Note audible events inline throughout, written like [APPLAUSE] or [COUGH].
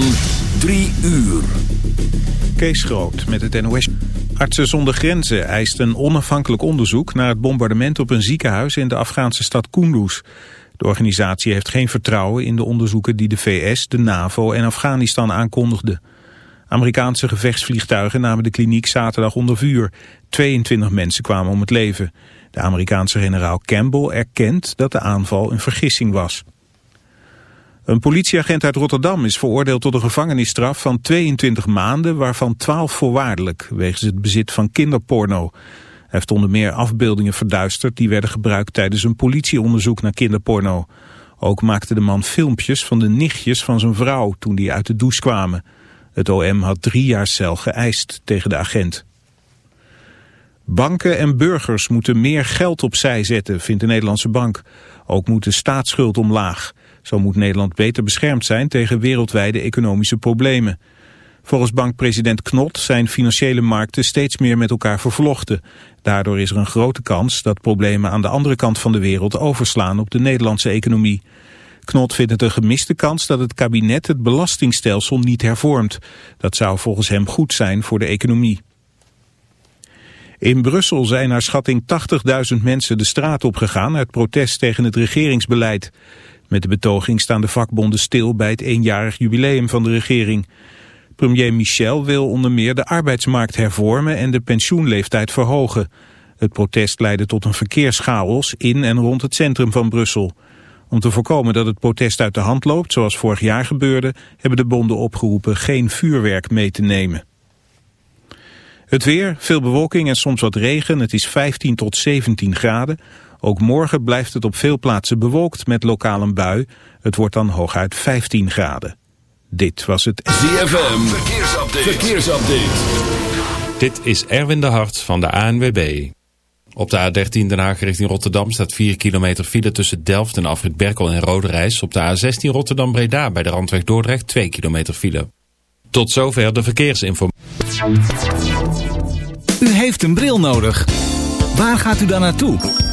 van 3 uur. Kees Groot met het NOS. Artsen zonder grenzen eist een onafhankelijk onderzoek naar het bombardement op een ziekenhuis in de Afghaanse stad Kunduz. De organisatie heeft geen vertrouwen in de onderzoeken die de VS, de NAVO en Afghanistan aankondigden. Amerikaanse gevechtsvliegtuigen namen de kliniek zaterdag onder vuur. 22 mensen kwamen om het leven. De Amerikaanse generaal Campbell erkent dat de aanval een vergissing was. Een politieagent uit Rotterdam is veroordeeld tot een gevangenisstraf van 22 maanden, waarvan 12 voorwaardelijk, wegens het bezit van kinderporno. Hij heeft onder meer afbeeldingen verduisterd die werden gebruikt tijdens een politieonderzoek naar kinderporno. Ook maakte de man filmpjes van de nichtjes van zijn vrouw toen die uit de douche kwamen. Het OM had drie jaar cel geëist tegen de agent. Banken en burgers moeten meer geld opzij zetten, vindt de Nederlandse bank. Ook moet de staatsschuld omlaag. Zo moet Nederland beter beschermd zijn tegen wereldwijde economische problemen. Volgens bankpresident Knot zijn financiële markten steeds meer met elkaar vervlochten. Daardoor is er een grote kans dat problemen aan de andere kant van de wereld overslaan op de Nederlandse economie. Knot vindt het een gemiste kans dat het kabinet het belastingstelsel niet hervormt. Dat zou volgens hem goed zijn voor de economie. In Brussel zijn naar schatting 80.000 mensen de straat op gegaan uit protest tegen het regeringsbeleid. Met de betoging staan de vakbonden stil bij het eenjarig jubileum van de regering. Premier Michel wil onder meer de arbeidsmarkt hervormen en de pensioenleeftijd verhogen. Het protest leidde tot een verkeerschaos in en rond het centrum van Brussel. Om te voorkomen dat het protest uit de hand loopt, zoals vorig jaar gebeurde, hebben de bonden opgeroepen geen vuurwerk mee te nemen. Het weer, veel bewolking en soms wat regen. Het is 15 tot 17 graden. Ook morgen blijft het op veel plaatsen bewolkt met lokaal een bui. Het wordt dan hooguit 15 graden. Dit was het ZFM Verkeersupdate. Verkeersupdate. Dit is Erwin de Hart van de ANWB. Op de A13 Den Haag richting Rotterdam staat 4 kilometer file tussen Delft en Afrit Berkel en Roderijs. Op de A16 Rotterdam-Breda bij de Randweg Dordrecht 2 kilometer file. Tot zover de verkeersinformatie. U heeft een bril nodig. Waar gaat u dan naartoe?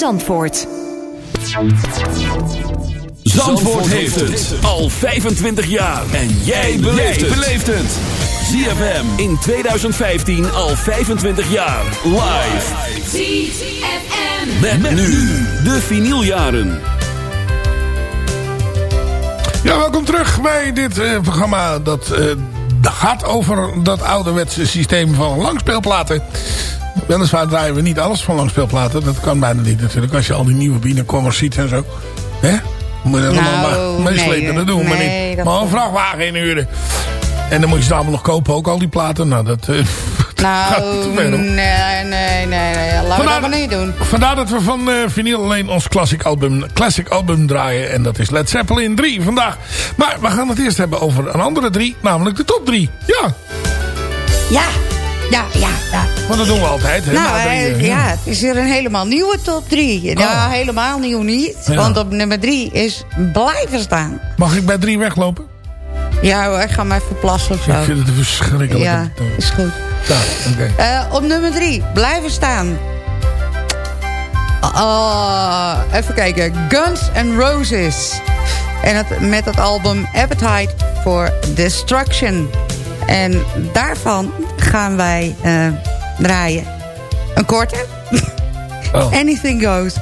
Zandvoort. Zandvoort heeft het al 25 jaar. En jij beleeft het. ZFM in 2015 al 25 jaar. Live. ZFM. Met, nu de vinyljaren. Ja, welkom terug bij dit eh, programma dat eh, gaat over dat ouderwetse systeem van langspeelplaten. Weliswaar draaien we niet alles van langspeelplaten. Dat kan bijna niet natuurlijk. Als je al die nieuwe binnenkommers ziet en zo. Hè? Moet je dat allemaal Nou, maar meeslepen. nee, dat doen we maar niet. Maar een vrachtwagen inhuren. En dan moet je ze allemaal nog kopen, ook al die platen. Nou, dat eh, [LAUGHS] gaat Nou, te ver, hoor. nee, nee, nee, nee. Laten we Vandaar- dat maar niet doen. Vandaar dat we van eh vinyl alleen ons classic album, classic album draaien. En dat is Led Zeppelin 3 vandaag. Maar we gaan het eerst hebben over een andere drie. Namelijk de top 3. Ja, Ja, ja, ja, ja. want dat doen we altijd. Hè, Nou, eh, drieën, ja, het is weer een helemaal nieuwe top 3. Nou, Oh. helemaal nieuw niet. Ja. Want op nummer 3 is blijven staan. Mag ik bij 3 weglopen? Ja hoor, ik ga maar even plassen of Ik zo. vind het verschrikkelijk. Ja, is goed. Ja, oké. Eh, op nummer 3, blijven staan. Uh, even kijken. Guns N' Roses. En het, met het album Appetite for Destruction. En daarvan gaan wij uh, draaien. Een korte. Oh. [LAUGHS] Anything goes.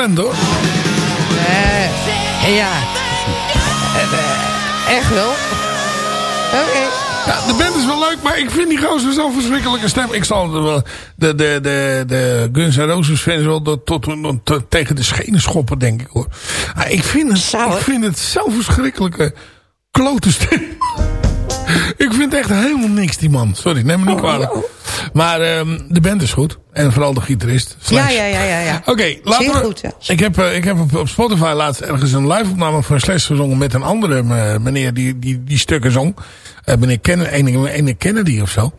Hoor. Ja. Uh, echt wel. Oké. Ja, de band is wel leuk, maar ik vind die gozer zo'n verschrikkelijke stem. Ik zal de, de, de, de, de Guns N' Roses fans wel tot, tot, tot, tegen de schenen schoppen, denk ik hoor. Maar ik vind het, ik vind het zo'n verschrikkelijke klote stem. Ik vind echt helemaal niks, die man. Sorry, neem me niet oh, kwalijk. Oh. Maar um, de band is goed. En vooral de gitarist. Ja, ja, ja. ja, ja. Oké, okay, laten we... Goed, ja. Ik heb, uh, ik heb op, op, Spotify laatst ergens een live-opname van Slash gezongen... met een andere uh, meneer die, die, die stukken zong. Uh, meneer Kennedy, ene Kennedy of zo.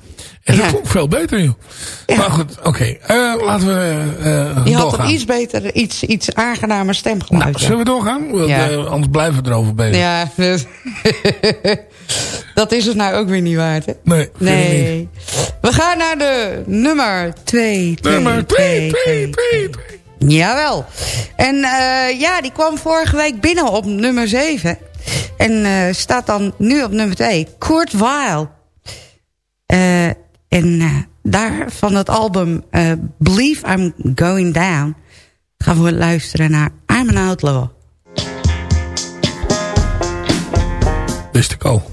En dat klonk veel beter, joh. Ja. Maar goed, oké. Okay. laten we uh, Je had een iets beter, iets, iets aangenamer stemgeluid. Nou, zullen we doorgaan? Ja. anders blijven we erover bezig. Ja, [LAUGHS] Dat is het nou ook weer niet waard, hè? Nee, nee. Niet. We gaan naar de nummer 2. Nummer 2, 2, 2, Jawel. En ja, die kwam vorige week binnen op nummer 7. En uh, staat dan nu op nummer 2. Kurt Weill. Uh, en daar van het album Believe I'm Going Down... gaan we luisteren naar I'm an Outlaw. Wist ik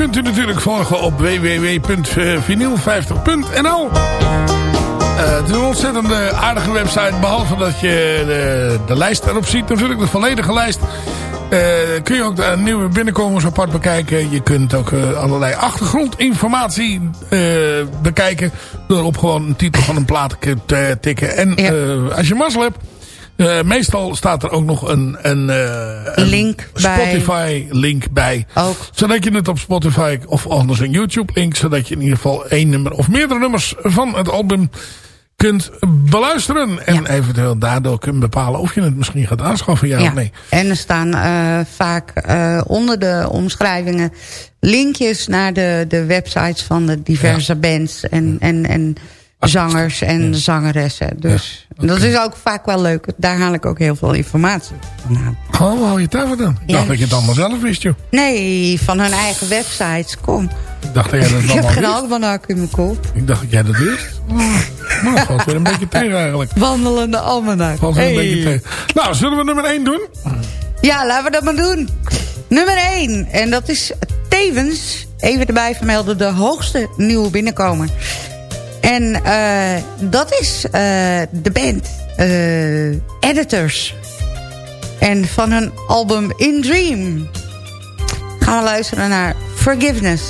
kunt u natuurlijk volgen op www.vinyl50.nl. Uh, het is een ontzettend aardige website. Behalve dat je de, de lijst erop ziet. Natuurlijk de volledige lijst. Uh, kun je ook de nieuwe binnenkomers apart bekijken. Je kunt ook uh, allerlei achtergrondinformatie uh, bekijken. Door op gewoon een titel van een plaat te tikken. En ja. als je mazzel hebt. Meestal staat er ook nog een, een, een link Spotify bij. link bij. Ook. Zodat je het op Spotify of anders een YouTube link. Zodat je in ieder geval één nummer of meerdere nummers van het album kunt beluisteren. En ja. eventueel daardoor kunt bepalen of je het misschien gaat aanschaffen, ja, ja. of nee. En er staan uh, vaak uh, onder de omschrijvingen linkjes naar de, de websites van de diverse ja. bands en, en, en zangers en zangeressen. Dus okay. dat is ook vaak wel leuk. Daar haal ik ook heel veel informatie vandaan. Oh, hou je het daarvoor dan? Ik dacht dat je het allemaal zelf wist, joh. Nee, van hun eigen websites. Kom. Ik dacht dat jij dat [LAUGHS] ik heb geen almanak in mijn kop. Ik dacht dat jij dat wist. Maar dat valt weer een beetje tegen eigenlijk. Wandelende almanak. Valt weer hey. een beetje tegen. Nou, zullen we nummer 1 doen? Ja, laten we dat maar doen. Nummer 1. En dat is tevens, even erbij vermelden, de hoogste nieuwe binnenkomer. En uh, dat is uh, de band uh, Editors. En van hun album In Dream gaan we luisteren naar Forgiveness.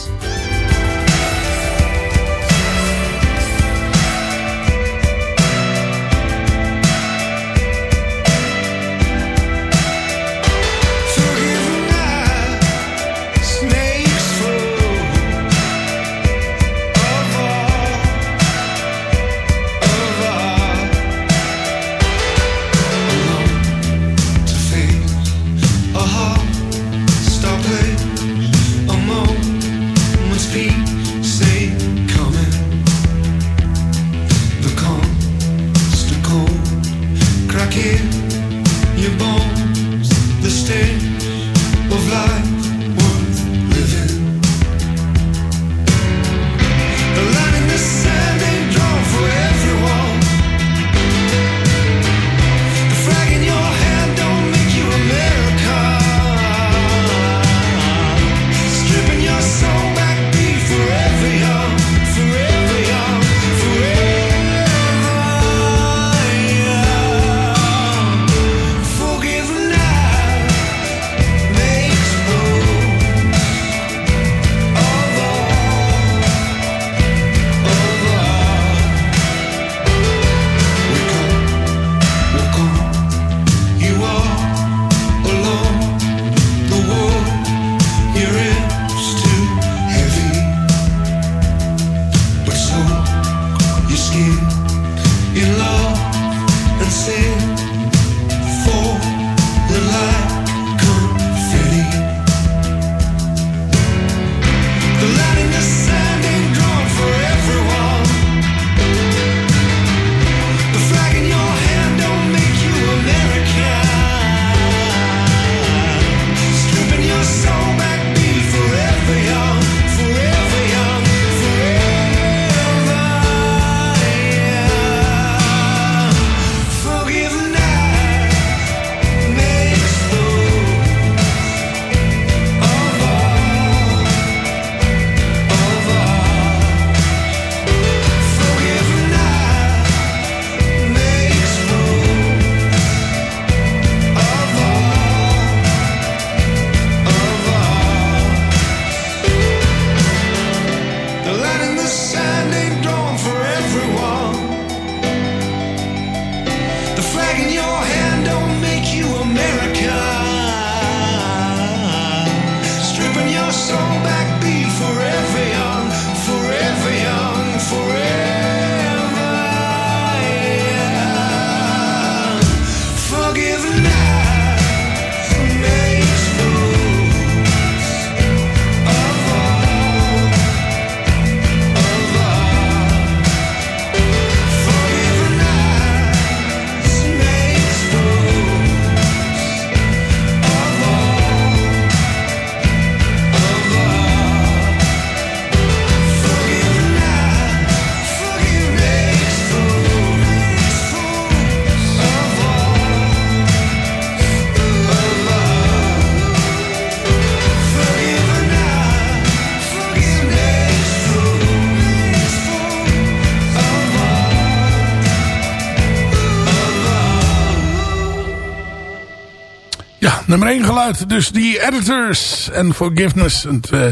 Nummer 1 geluid. Dus die Editors and Forgiveness. Een uh,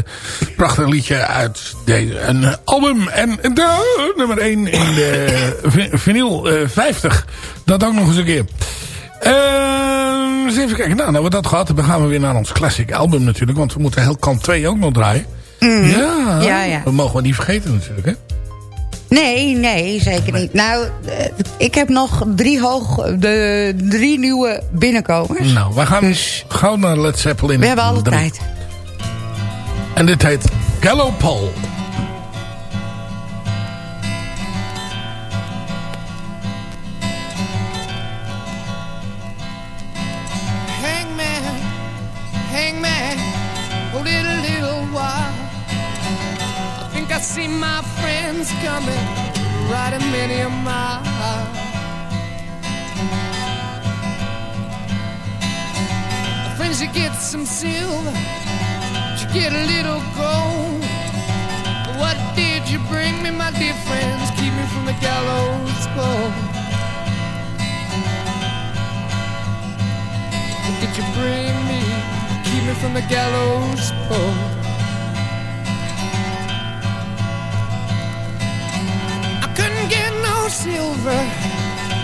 prachtig liedje uit deze, een album. En de, nummer 1 in de vinyl uh, 50. Dat ook nog eens een keer. Uh, eens even kijken. Nou, nou we dat gehad hebben, gaan we weer naar ons classic album natuurlijk. Want we moeten heel kant 2 ook nog draaien. Mm. Ja, ja, ja. we mogen we niet vergeten natuurlijk, hè? Nee, nee, zeker niet. Nou, ik heb nog drie, hoog, de, drie nieuwe binnenkomers. Nou, we gaan dus, gauw naar Led Zeppelin. We hebben alle tijd. En dit heet Gallo Paul. Friends coming, riding many a mile. Friends, you get some silver, you get a little gold. What did you bring me, my dear friends? Keep me from the gallows pole. What did you bring me? Keep me from the gallows pole. Silver.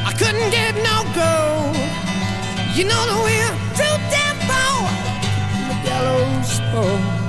I couldn't get no gold. You know that we're too damn poor the gallows pole.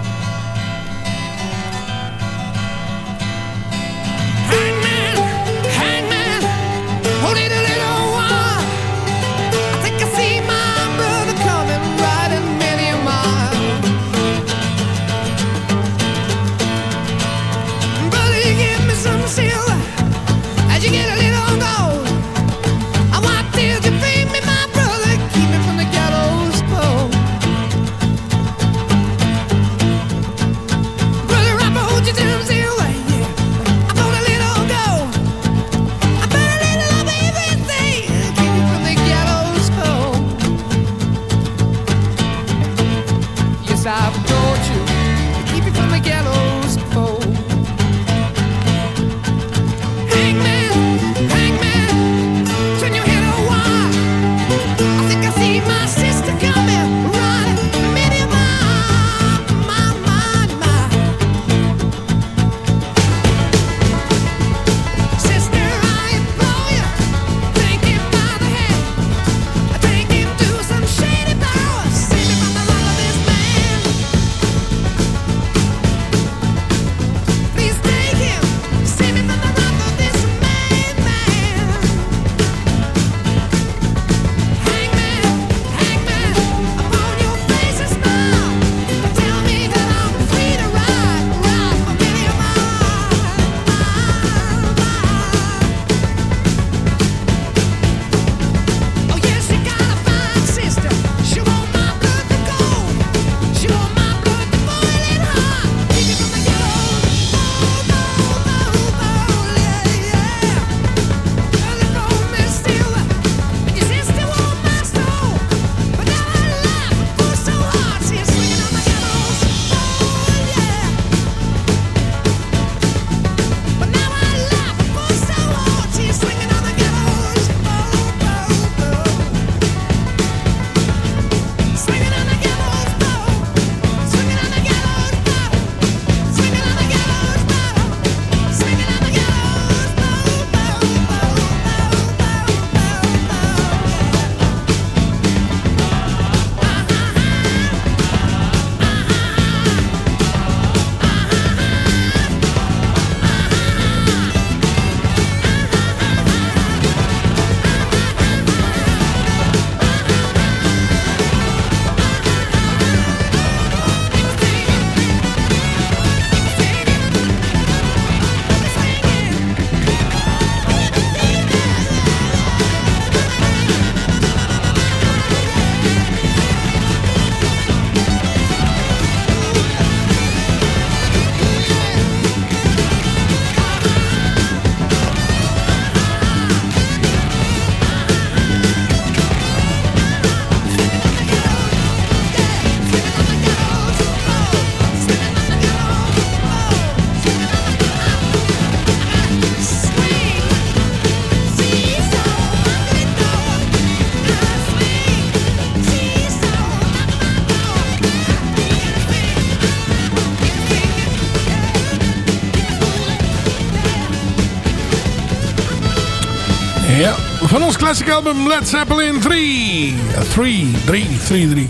Ons classic album Led Zeppelin 3. 3, 3, 3, 3.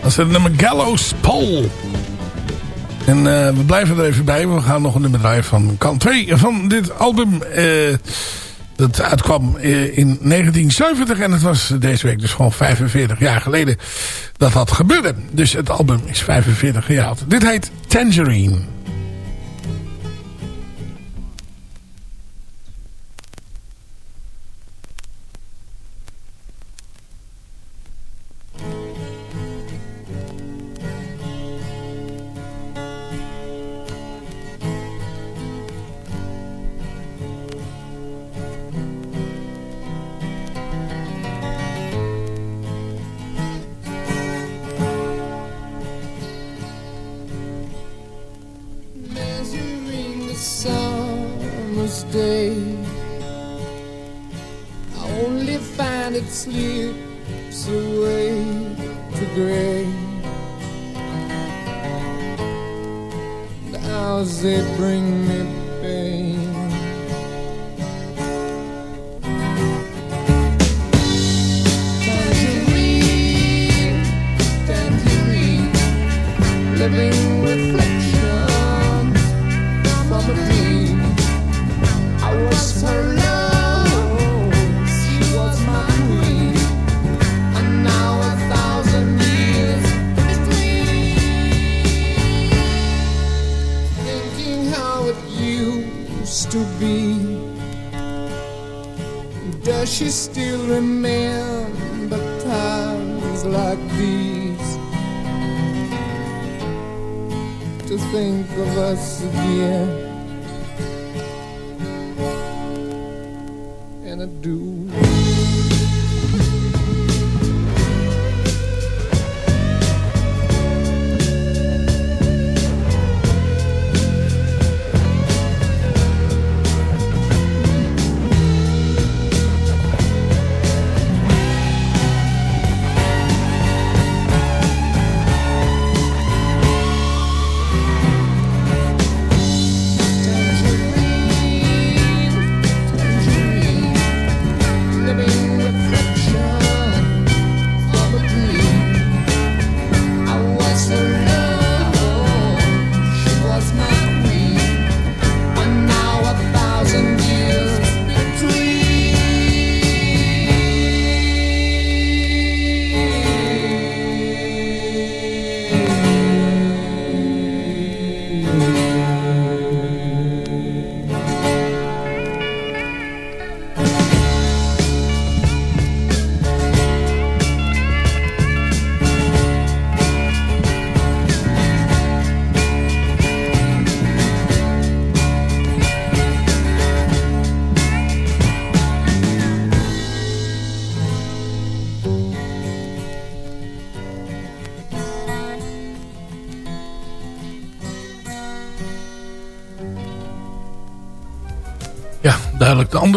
Dat is het nummer Gallows Pole. En uh, we blijven er even bij. We gaan nog een nummer draaien van kant 2 van dit album. Uh, dat uitkwam uh, in 1970 en het was deze week dus gewoon 45 jaar geleden dat dat gebeurde. Dus het album is 45 jaar oud. Dit heet Tangerine. Duidelijk de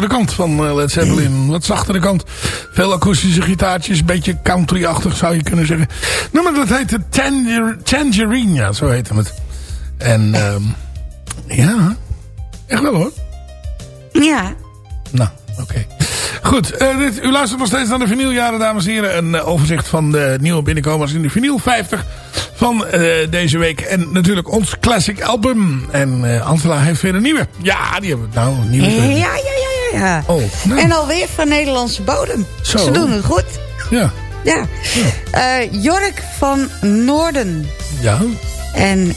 kant van uh, Led Zeppelin. Wat zachtere kant. Veel akoestische gitaartjes. Beetje country-achtig zou je kunnen zeggen. maar dat heette Tanger Tangerine. Ja, zo heette het. En uh, ja, echt wel hoor. Ja. Nou, oké. Okay. Goed, uh, dit, u luistert nog steeds naar de vinyljaren, dames en heren. Een uh, overzicht van de nieuwe binnenkomers in de vinyl 50 van uh, deze week. En natuurlijk ons classic album. En uh, Angela heeft weer een nieuwe. Ja, die hebben we nou. Een nieuwe. Ja, ja, ja. Oh, nou. En alweer van Nederlandse bodem. Zo. Ze doen het goed. Ja. Ja. ja. Uh, Jork van Noorden. Ja. En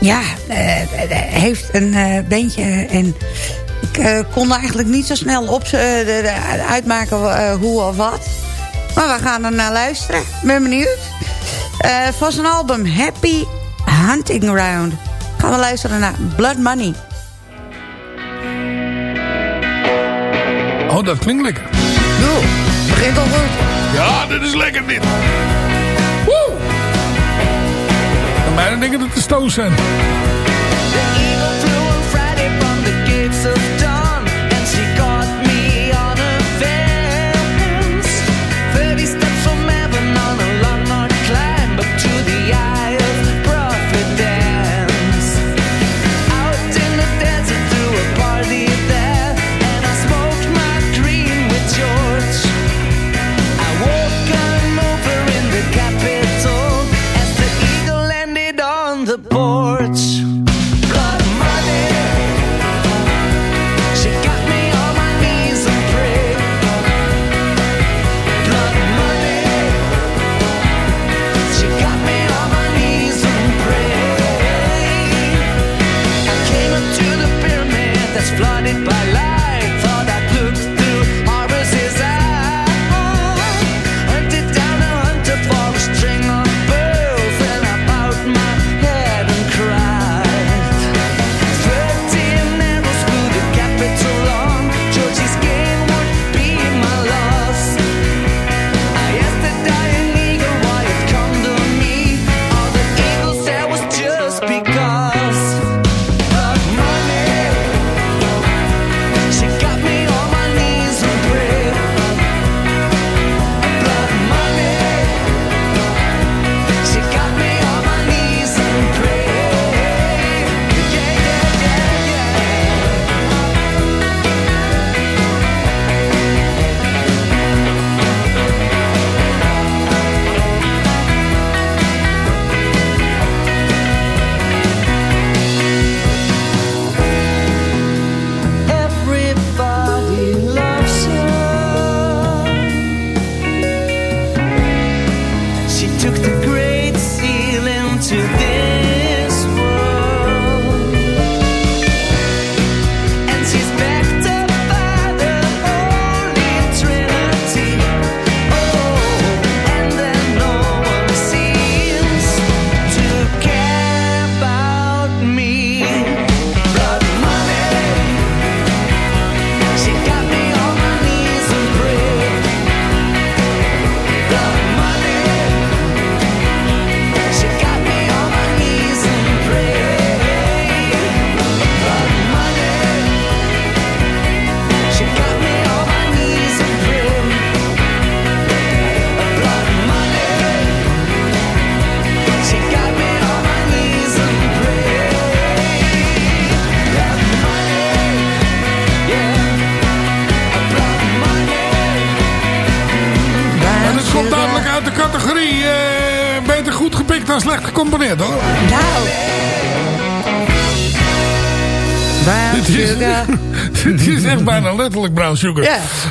ja, heeft een bandje en... Ik kon eigenlijk niet zo snel op, uitmaken hoe of wat. Maar we gaan er naar luisteren. Ben benieuwd. Uh, van zijn album Happy Hunting Ground. Gaan we luisteren naar Blood Money. Oh, dat klinkt lekker. Doe, begint al goed. Ja, dit is lekker dit. Woe! Dan bijna denken dat het de Stones zijn.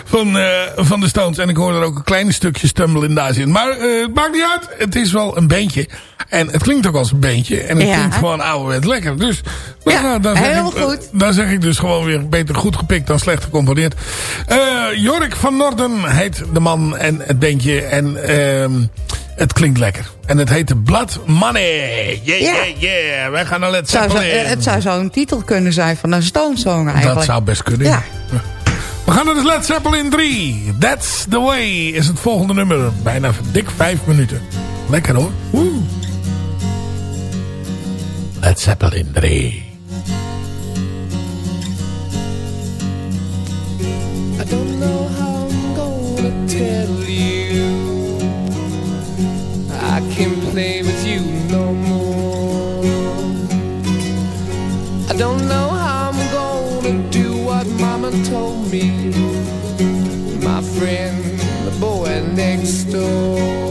Van, uh, van de Stones. En ik hoor er ook een klein stukje Stumble in daar zin. Maar uh, het maakt niet uit. Het is wel een beentje. En het klinkt ook als een beentje. En het klinkt gewoon ouderwet lekker. Dus ja, dan zeg heel ik, goed. Dan zeg ik dus gewoon weer beter goed gepikt dan slecht gecomponeerd. Jorik van Norden heet de man en het beentje. En... Uh, het klinkt lekker. En het heet Blood Money. Yeah, yeah, yeah. Wij gaan naar Led Zeppelin. Het zou zo een titel kunnen zijn van een Stone Song eigenlijk. Dat zou best kunnen. Ja. We gaan naar de Led Zeppelin 3. That's the way is het volgende nummer. Bijna dik vijf minuten. Lekker hoor. Woe. Led Zeppelin 3. I don't know how I'm gonna tell I can't play with you no more. I don't know Told me. My friend, the boy next door.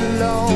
alone.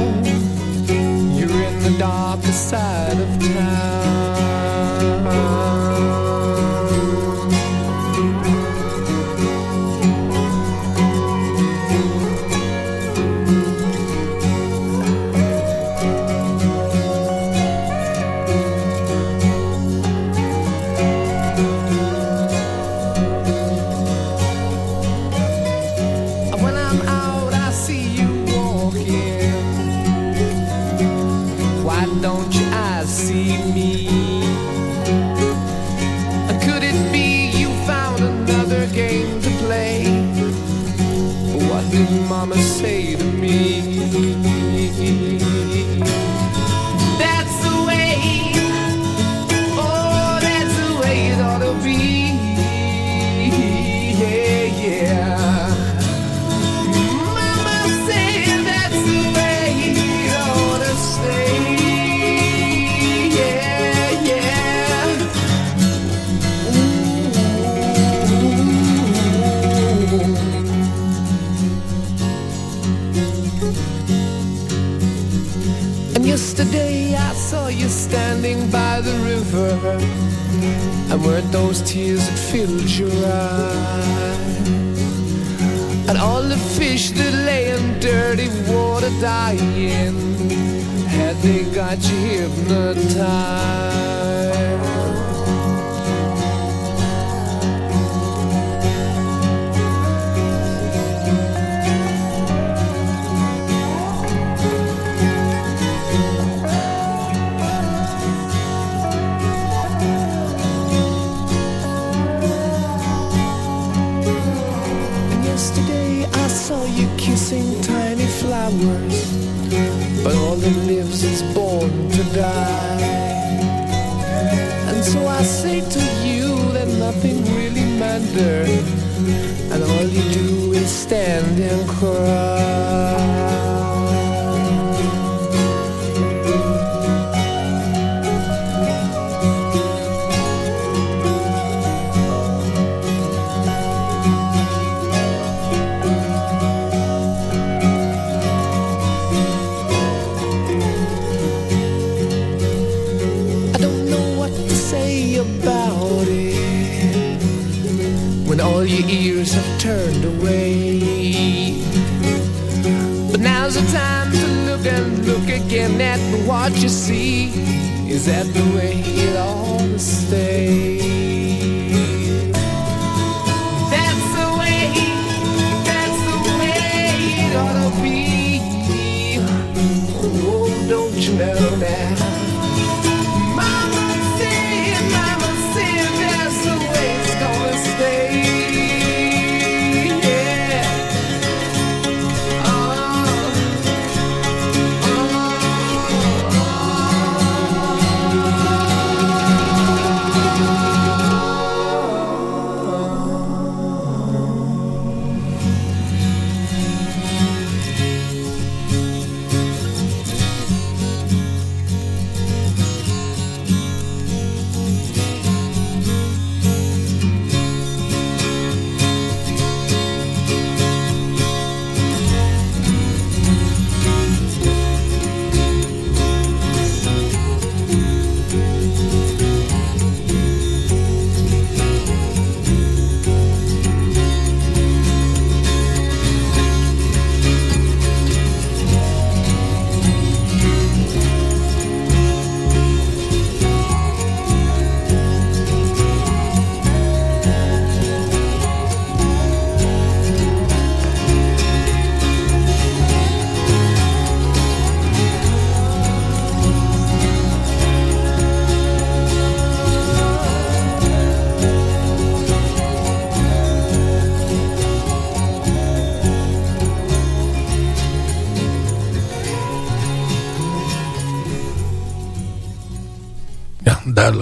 What you see. Is that the way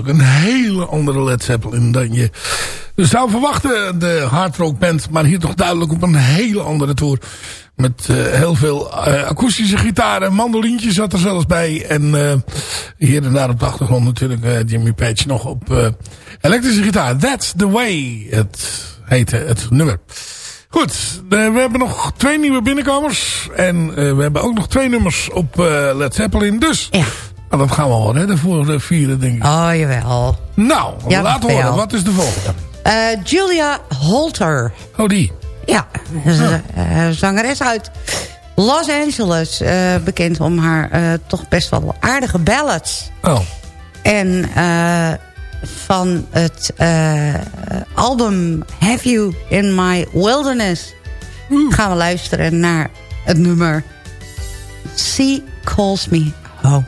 Een hele andere Led Zeppelin dan je zou verwachten. De hard rock band, maar hier toch duidelijk op een hele andere tour. Met uh, heel veel uh, akoestische gitaren en mandolientjes zat er zelfs bij. En uh, hier en daar op de achtergrond natuurlijk Jimmy Page nog op elektrische gitaar. That's the way het heette, het nummer. Goed, we hebben nog twee nieuwe binnenkomers. En we hebben ook nog twee nummers op Led Zeppelin. Dus Ja. Nou, dat gaan we wel redden voor de vierde, denk ik. Oh, jawel. Nou, Ja, laat horen. Wat is de volgende? Eh, Julia Holter. Oh, die. Ja, een eh, zangeres uit Los Angeles. eh, bekend om haar toch best wel aardige ballads. Oh. En van het album Have You In My Wilderness... gaan we luisteren naar het nummer Sea Calls Me Home.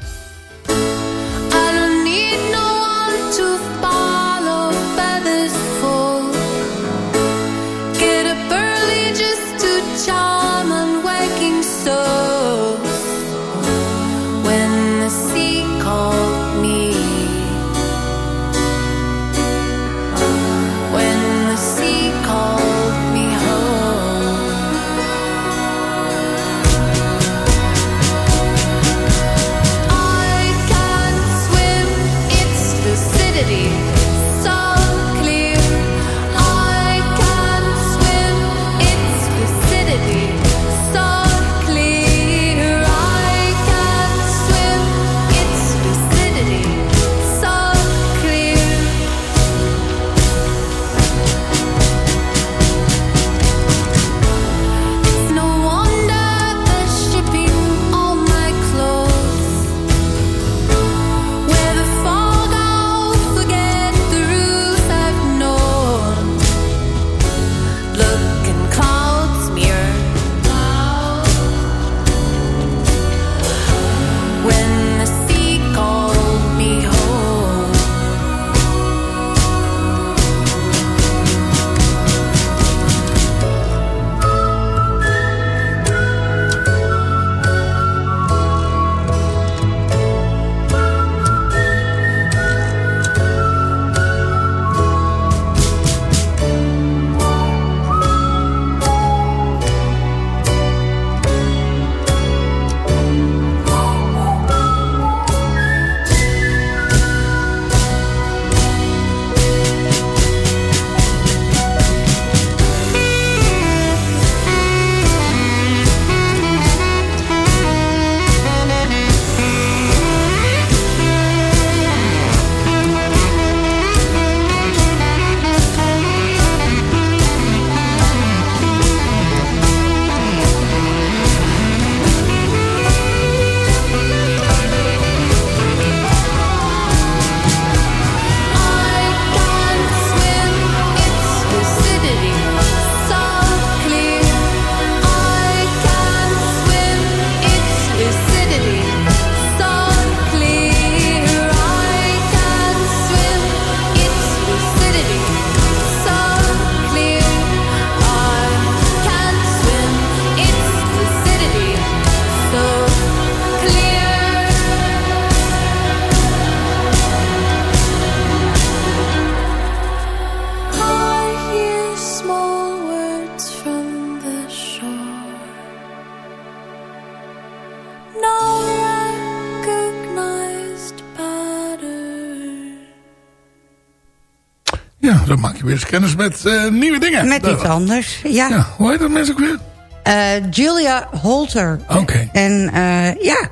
Je weer eens kennis met eh, nieuwe dingen. Met iets anders, ja. Ja, hoe heet dat mensen ook weer? Eh, Julia Holter. Oké. En eh, ja,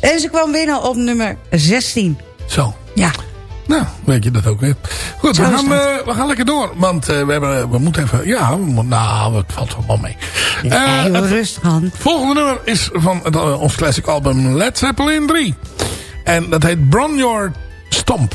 en ze kwam binnen op nummer 16. Zo. Ja. Nou, weet je dat ook weer. Goed, we Zo gaan, we gaan lekker door. Want we, hebben, we moeten even... Ja, we nou, het valt wel mee. Ja, joh, het rustig aan. volgende nummer is van het, ons classic album Led Zeppelin 3. En dat heet Bron Your Stomp.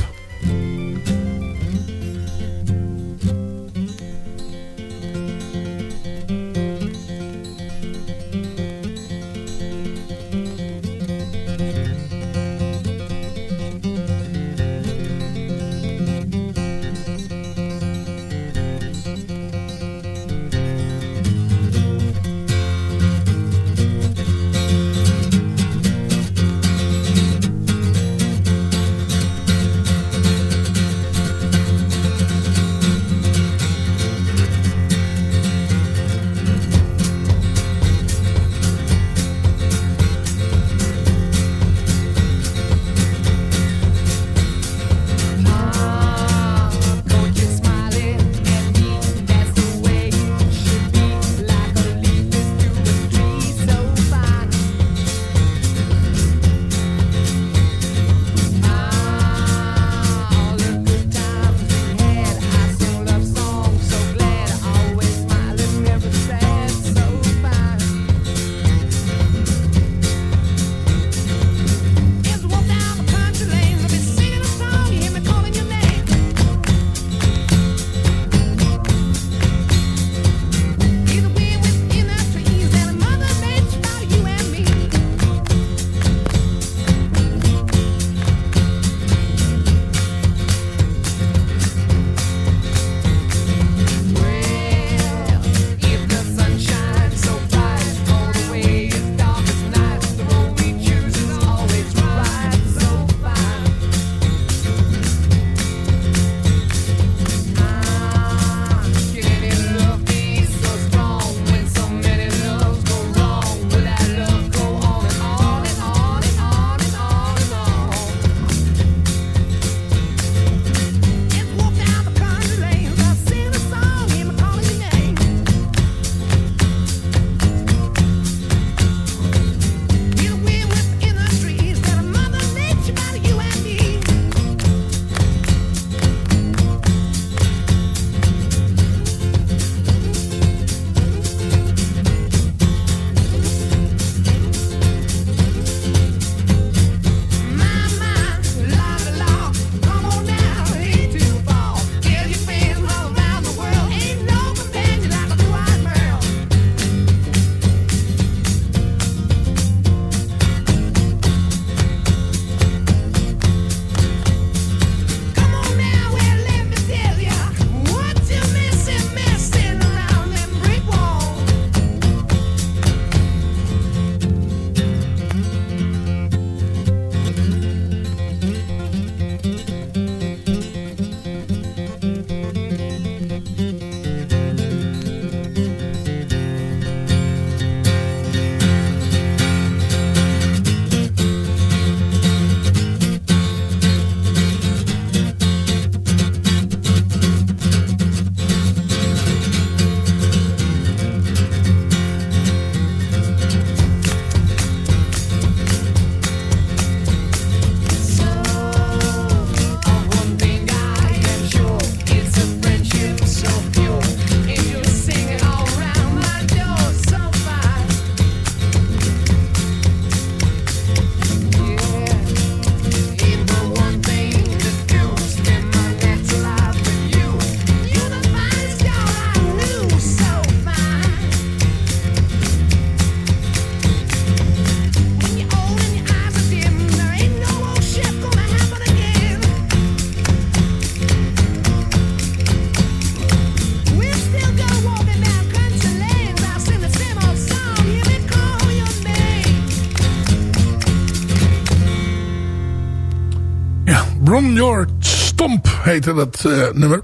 Your Stomp heette dat eh, nummer.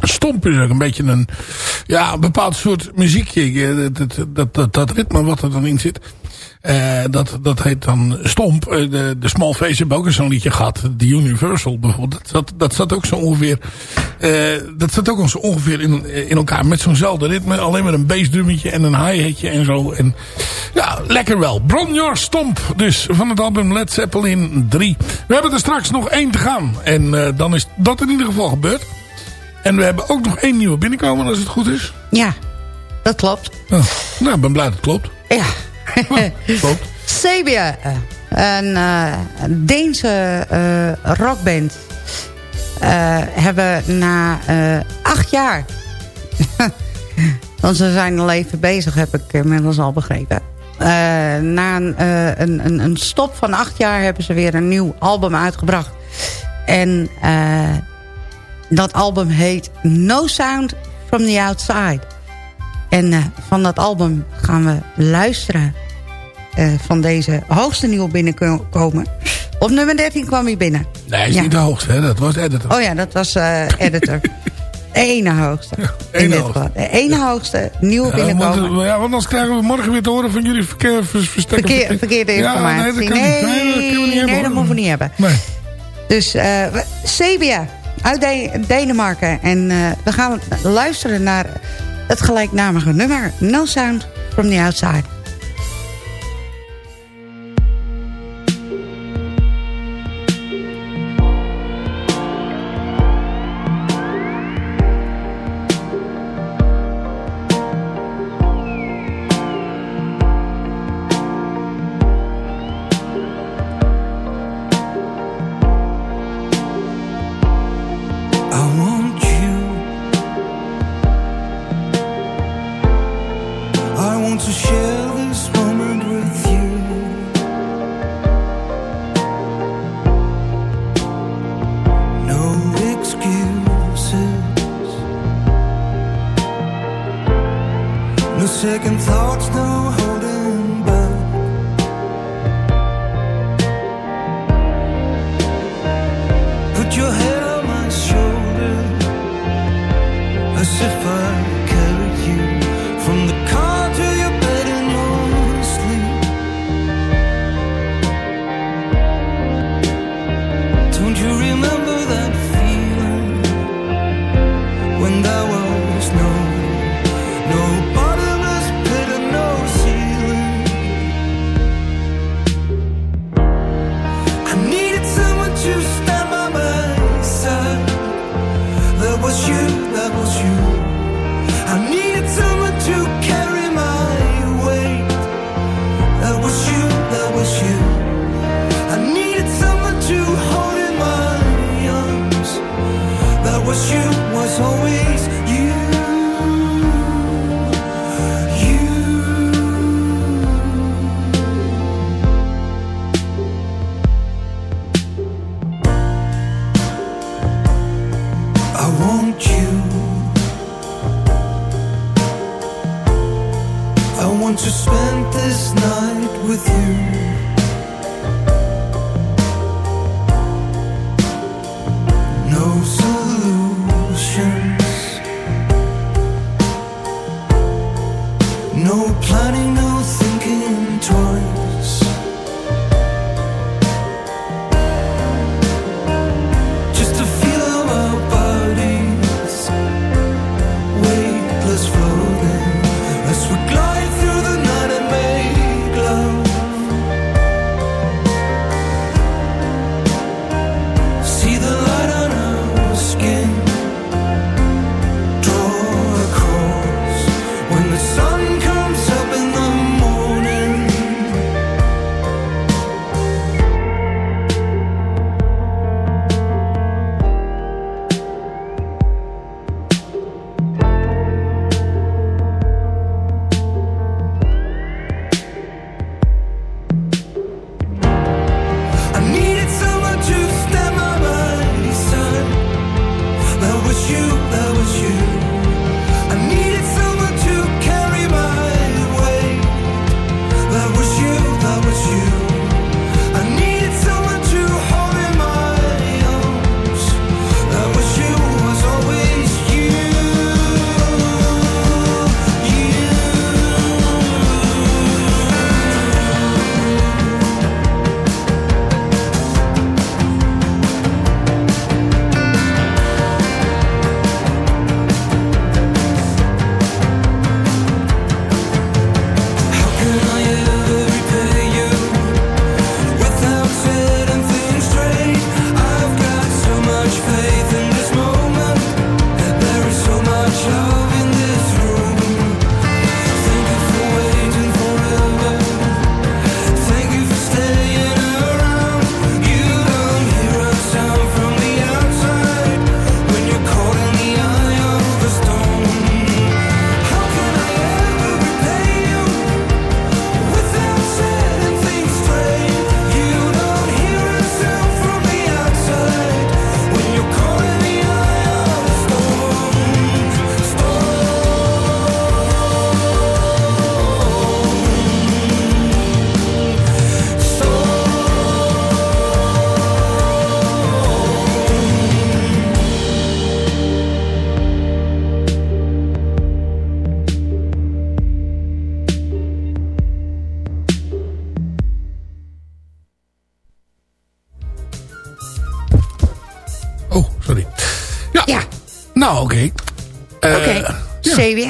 Stomp is ook een beetje een, ja, een bepaald soort muziekje. eh, Dat, dat, dat, ritme wat er dan in zit. Eh, dat, dat heet dan Stomp. Eh, de, de Small Face hebben ook zo'n liedje gehad. De Universal bijvoorbeeld. Dat zat, dat zat ook zo ongeveer... eh, dat zat ook zo ongeveer in, in elkaar. Met zo'nzelfde ritme. Alleen met een bassdrummetje en een hi-hatje en zo. En ja, lekker wel. Bron Your Stomp. Dus van het album Led Zeppelin 3. We hebben er straks nog één te gaan. En eh, dan is dat in ieder geval gebeurd. En we hebben ook nog één nieuwe binnenkomen als het goed is. Ja, dat klopt. Oh, nou, ik ben blij dat het klopt. Ja. [LAUGHS] Klopt. Sabia, een eh, Deense eh, rockband, eh, hebben na eh, acht jaar... [LAUGHS] want ze zijn al even bezig, heb ik inmiddels al begrepen. Eh, na een, eh, een, een, stop van acht jaar hebben ze weer een nieuw album uitgebracht. En eh, dat album heet No Sound From The Outside. En eh, van dat album gaan we luisteren eh, van deze hoogste nieuwe binnenkomen. Op nummer 13 kwam hij binnen. Nee, hij is Ja. niet de hoogste. Hè? Dat was editor. Oh ja, dat was eh, editor. [LAUGHS] Ene hoogste. Ene hoogste. De ene hoogste nieuwe Ja, binnenkomen. want, ja, want anders krijgen we morgen weer te horen van jullie verkeer, verstekken. Verkeer, verkeerde Ja, informatie. nee, dat. Nee, dat hebben, nee, dat mogen we niet hebben. Nee. Dus eh we- Sebia uit De- Denemarken. En eh, we gaan luisteren naar het gelijknamige nummer. No Sound From The Outside. Second thoughts,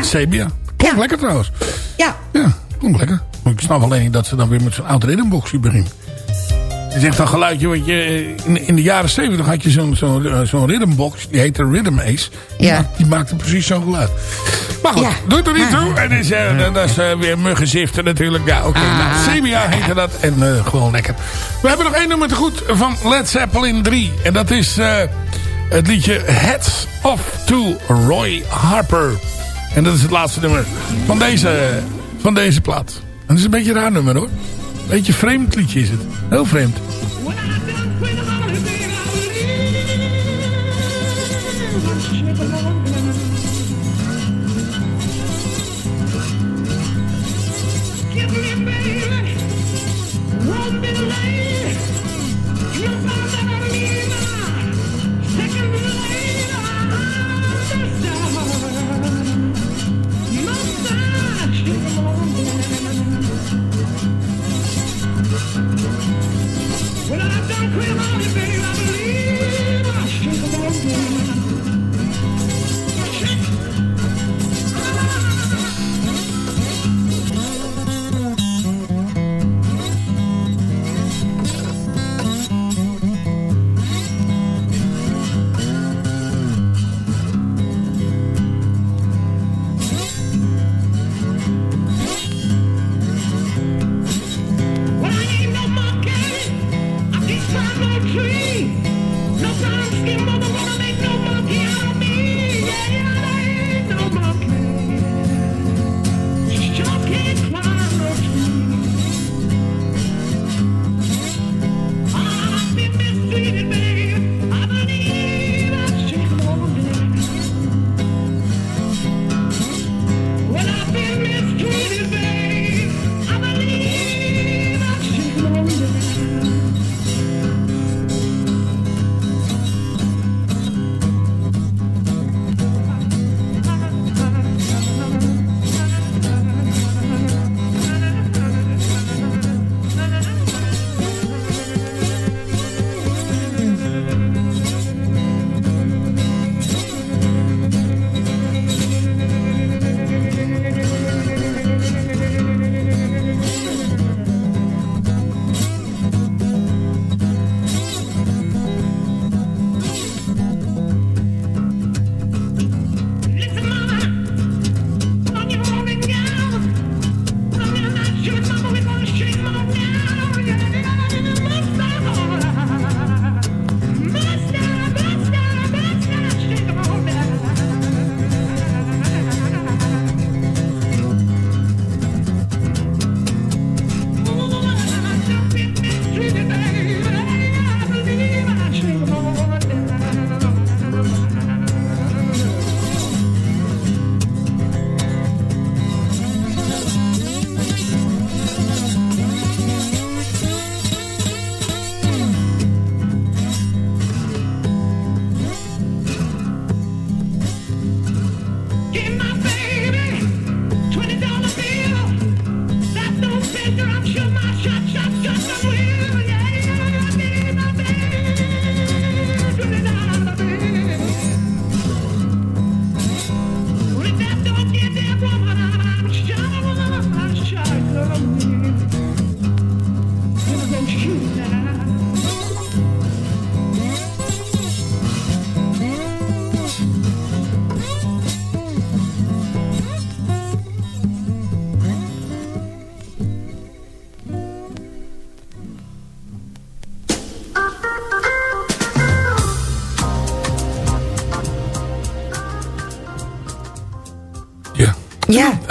Sebia. Klonk Ja. lekker trouwens. Ja. Ja, klonk lekker. Maar ik snap alleen niet dat ze dan weer met zo'n oud ritmeboxje begint. Het is echt een geluidje, want je, in, in de jaren 70 had je zo'n zo'n eh, zo'n rhythmbox. Die heette Rhythm Ace. Die, Ja. maakte, die maakte precies zo'n geluid. Maar goed, Ja. doet er niet toe. En is, eh, dat is eh, weer muggenziften natuurlijk. Ja, oké. Ah. Nou, CBA heette dat. En eh, gewoon lekker. We hebben nog één nummer te goed van Led Zeppelin 3. En dat is eh, het liedje Heads Off to Roy Harper. En dat is het laatste nummer van deze, van deze plaat. En dat is een beetje een raar nummer hoor. Beetje vreemd liedje is het. Heel vreemd.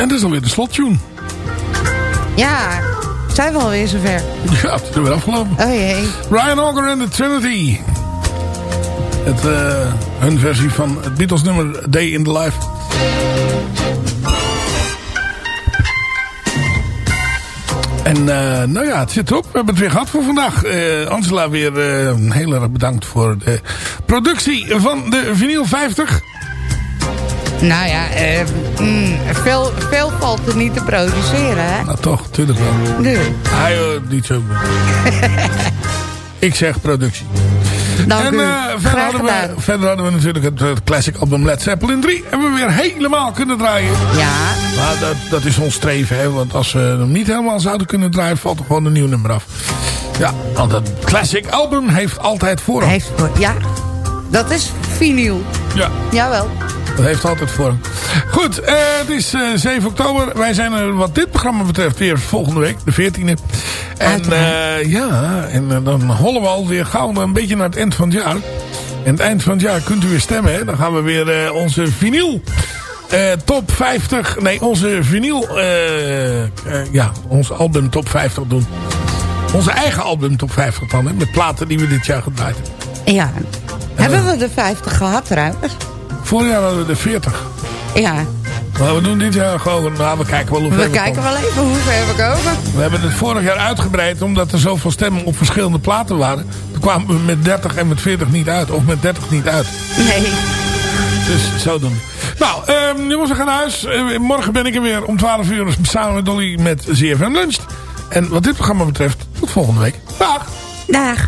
En dat is alweer de slottune. Ja, zijn we alweer zover. Ja, het is weer afgelopen. Oh jee. Ryan Auger en de Trinity. Het, eh, hun versie van het Beatles nummer Day in the Life. En eh, nou ja, het zit erop. We hebben het weer gehad voor vandaag. Eh, Angela weer heel erg bedankt voor de productie van de vinyl 50. Nou ja, eh, mm, veel, veel valt er niet te produceren, hè? Nou toch, tuurlijk wel. Nee. Hij, eh, niet zo. Ik zeg productie. Dank en u. eh, verder, hadden we, verder hadden we natuurlijk het, het classic album Led Zeppelin 3. Hebben we weer helemaal kunnen draaien. Ja, Maar dat, dat is ons streven, hè. Want als we hem niet helemaal zouden kunnen draaien, valt er gewoon een nieuw nummer af. Ja, want het classic album heeft altijd voorrang. heeft, ja, dat is vinyl. Ja, Jawel. Dat heeft altijd voorrang. Goed, eh, het is eh, 7 oktober. Wij zijn er wat dit programma betreft weer volgende week, de 14e. En eh, ja, en eh, dan hollen we alweer gauw een beetje naar het eind van het jaar. En het eind van het jaar kunt u weer stemmen. Hè? Dan gaan we weer eh, onze vinyl eh, top 50... Nee, onze vinyl... eh, eh, ja, ons album top 50 doen. Onze eigen album top 50 dan. Hè? Met platen die we dit jaar gedraaid hebben. Ja. Hebben we de 50 gehad trouwens? Vorig jaar hadden we de 40. Ja. Maar we doen dit jaar gewoon... Nou, we kijken wel hoe ver We we kijken komen. wel even hoe ver we komen. We hebben het vorig jaar uitgebreid omdat er zoveel stemmen op verschillende platen waren. Toen kwamen we met 30 en met 40 niet uit. Of met 30 niet uit. Nee. Dus zo doen. Nou, ehm, jongens, we gaan naar huis. Eh, morgen ben ik er weer om 12 uur samen met Dolly met ZFM Lunch. En wat dit programma betreft, tot volgende week. Dag! Dag.